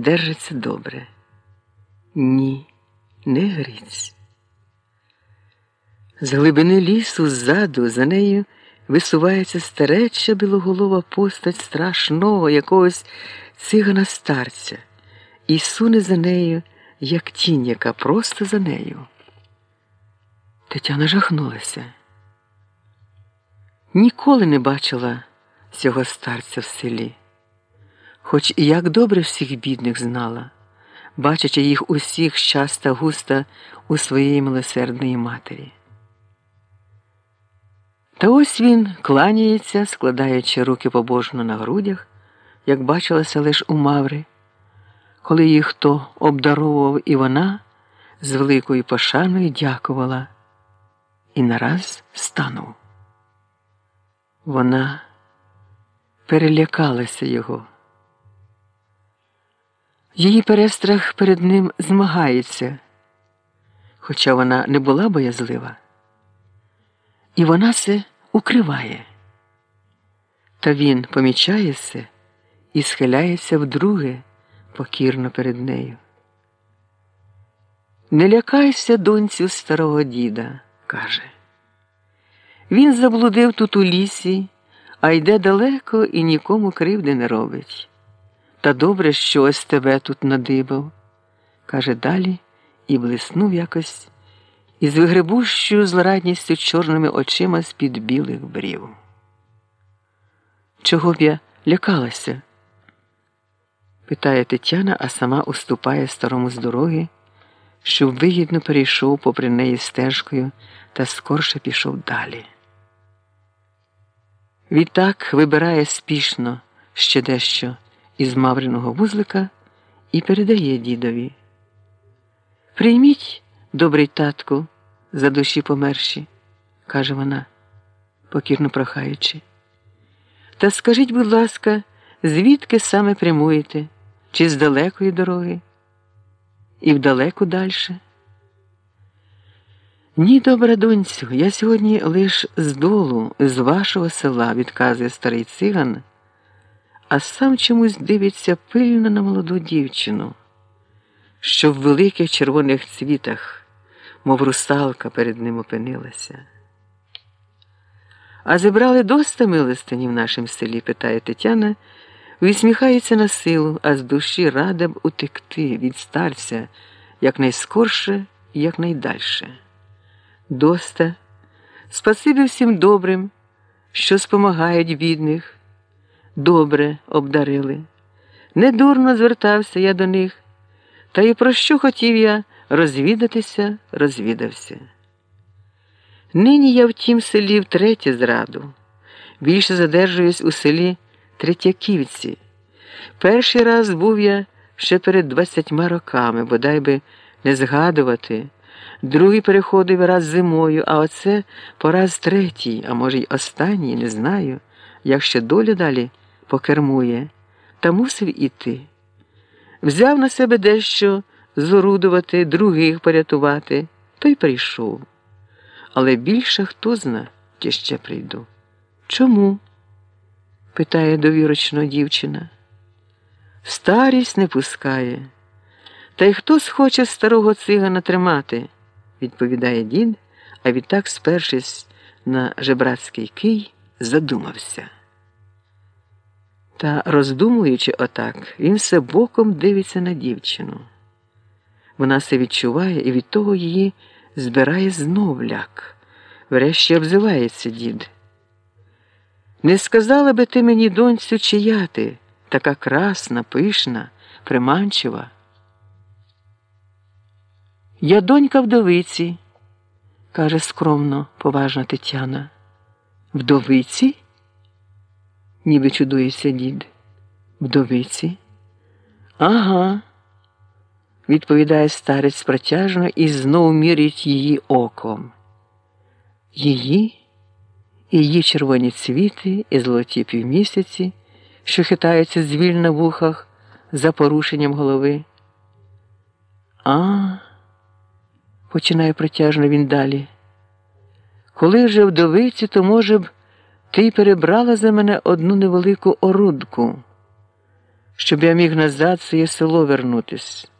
держиться добре. Ні, не Гриць. З глибини лісу ззаду за нею висувається стареча білоголова постать страшного якогось цигана старця і суне за нею, як тінь, яка просто за нею. Тетяна жахнулася. Ніколи не бачила цього старця в селі, хоч і як добре всіх бідних знала, бачачи їх усіх щаста густа у своєї милосердної матері. Та ось він кланяється, складаючи руки побожно на грудях, як бачилася лиш у Маври, коли їх хто обдаровував і вона з великою пошаною дякувала і нараз станув. Вона перелякалася його. Її перестрах перед ним змагається, хоча вона не була боязлива, і вона се укриває. Та він помічає се і схиляється вдруге покірно перед нею. Не лякайся, донцю старого діда, каже. Він заблудив тут у лісі, а йде далеко і нікому кривди не робить. Та добре, що ось тебе тут надибав, каже далі і блиснув якось із вигребущою злорадністю чорними очима з-під білих брів. Чого б я лякалася? питає Тетяна, а сама уступає старому з дороги, щоб вигідно перейшов попри неї стежкою та скорше пішов далі. Відтак вибирає спішно ще дещо із мавриного вузлика і передає дідові. Прийміть, добрий татку, за душі померші, каже вона, покірно прохаючи. Та скажіть, будь ласка, звідки саме прямуєте, чи з далекої дороги? І вдалеку дальше? Ні, добра донцю, я сьогодні лиш з долу, з вашого села, відказує старий циган, а сам чомусь дивиться пильно на молоду дівчину, що в великих червоних цвітах, мов русалка, перед ним опинилася. А зібрали доста милостині в нашому селі? питає Тетяна, висміхається на силу, а з душі рада б утекти від старця якнайскорше і якнайдальше. Доста, спасибі всім добрим, що спомагають бідних, добре обдарили. Недурно звертався я до них, та й про що хотів я розвідатися, розвідався. Нині я в тім селі втретє зраду, більше задержуюсь у селі Третяківці. Перший раз був я ще перед двадцятьма роками, бодай би не згадувати. Другий переходив раз зимою, а оце пораз третій, а може й останній, не знаю, як ще доля далі покермує, та мусив іти. Взяв на себе дещо зорудувати, других порятувати, то й прийшов. Але більше хто зна, чи ще прийду. Чому? питає довірочно дівчина. Старість не пускає. Та й хто схоче старого цигана тримати? відповідає дід, а відтак, спершись на жебрацький кий, задумався. Та, роздумуючи отак, він все боком дивиться на дівчину. Вона все відчуває і від того її збирає знов ляк. Врешті обзивається дід. Не сказала би ти мені, доньцю, чия ти, така красна, пишна, приманчива. Я донька вдовиці, каже скромно, поважна Тетяна. Вдовиці? ніби чудується дід. Вдовиці? Ага, відповідає старець протяжно і знов мірить її оком. Її, її червоні цвіти і золоті півмісяці, що хитаються звіль на вухах за порушенням голови. А починає протяжно він далі. Коли вже вдовиці, то, може б, ти перебрала за мене одну невелику орудку, щоб я міг назад своє село вернутись.